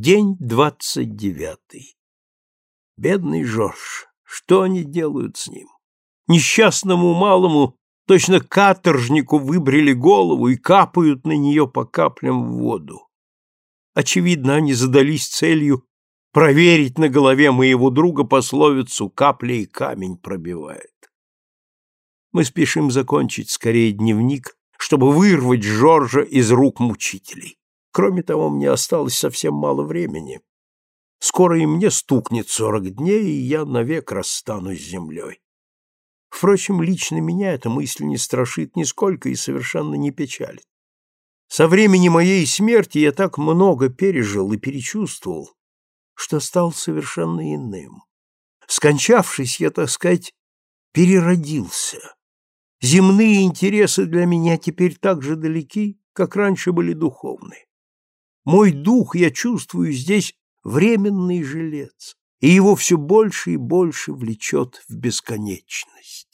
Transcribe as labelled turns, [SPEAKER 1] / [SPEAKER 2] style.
[SPEAKER 1] День двадцать девятый. Бедный Жорж, что они делают с ним? Несчастному малому, точно каторжнику, выбрили голову и капают на нее по каплям в воду. Очевидно, они задались целью проверить на голове моего друга пословицу «капля и камень пробивает». Мы спешим закончить скорее дневник, чтобы вырвать Жоржа из рук мучителей. Кроме того, мне осталось совсем мало времени. Скоро и мне стукнет сорок дней, и я навек расстанусь с землей. Впрочем, лично меня эта мысль не страшит нисколько и совершенно не печалит. Со времени моей смерти я так много пережил и перечувствовал, что стал совершенно иным. Скончавшись, я, так сказать, переродился. Земные интересы для меня теперь так же далеки, как раньше были духовные. Мой дух, я чувствую, здесь временный жилец, и его все больше и больше влечет в бесконечность.